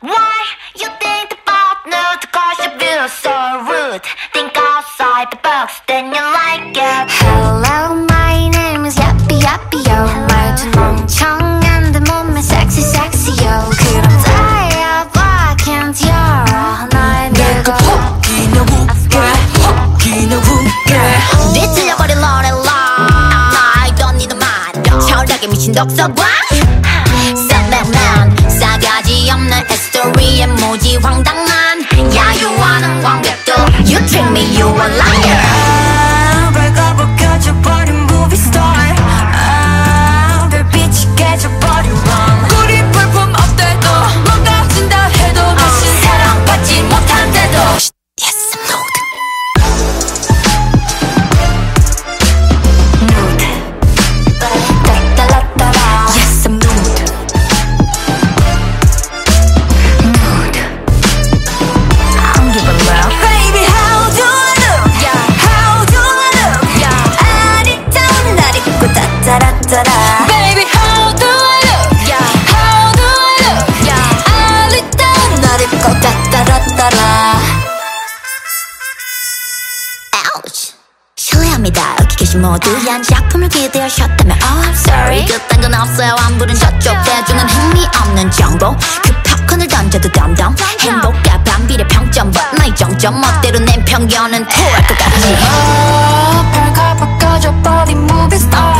Why you think about nude? Cause you feel so rude. Think outside the box, then you like it. Hello, my name is Yappy Yappy Yo. 말투 멍청한 데 몸매 sexy sexy yo. 그럼 다야 봐, can't 열어 날 밀고. 혹기나 웃게 혹기나 웃게 뒤틀려버린 노래라 I don't need a man 철학에 미친 독서관 없는 히스토리에 무지 황당한 걸라 Ouch. 실례합니다. 여기 계신 모두 한 작품을 기대하셨다면 Oh I'm sorry. 그딴 건 없어요. 안 부른 저쪽 대중은 흥미없는 정보. 그 팝콘을 던져도 덤덤. 행복과 반비례 평점 But 나의 정점 멋대로 낸 편견은 토할 것 같지 Oh 별거 벗겨져버린 movie star.